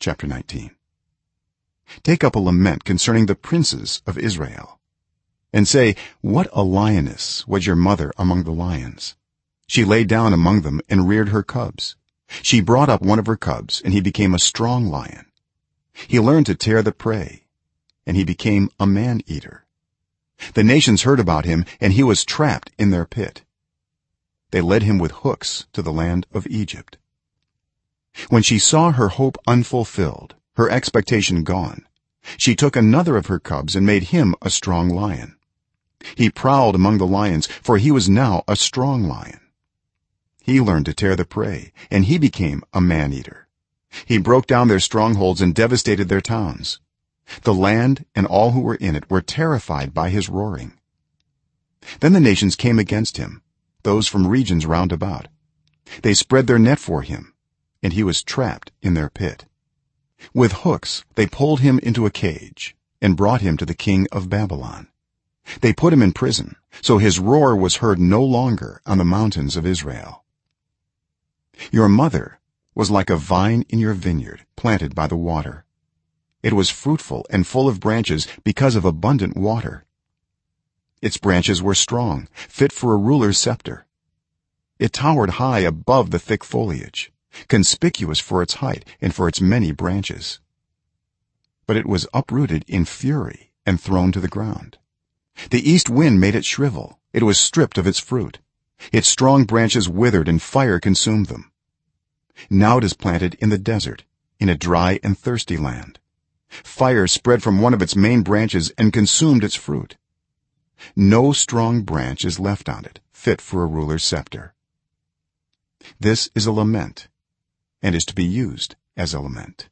chapter 19 take up a lament concerning the princes of israel and say what a lioness was your mother among the lions. She lay down among them and reared her cubs. She brought up one of her cubs and he became a strong lion. He learned to tear the prey and he became a man eater. The nations heard about him and he was trapped in their pit. They led him with hooks to the land of egypt when she saw her hope unfulfilled her expectation gone she took another of her cubs and made him a strong lion. He prowled among the lions for he was now a strong lion. He learned to tear the prey and he became a man-eater. He broke down their strongholds and devastated their towns. The land and all who were in it were terrified by his roaring. Then the nations came against him those from regions round about. They spread their net for him and he was trapped in their pit. With hooks they pulled him into a cage and brought him to the king of babylon. They put him in prison so his roar was heard no longer on the mountains of israel. Your mother was like a vine in your vineyard planted by the water. It was fruitful and full of branches because of abundant water. Its branches were strong fit for a ruler's scepter. It towered high above the thick foliage conspicuous for its height and for its many branches. But it was uprooted in fury and thrown to the ground. The east wind made it shrivel. It was stripped of its fruit. Its strong branches withered and fire consumed them. Now it is planted in the desert in a dry and thirsty land. Fire spread from one of its main branches and consumed its fruit. No strong branch is left on it fit for a ruler's scepter. This is a lament and is to be used as a lament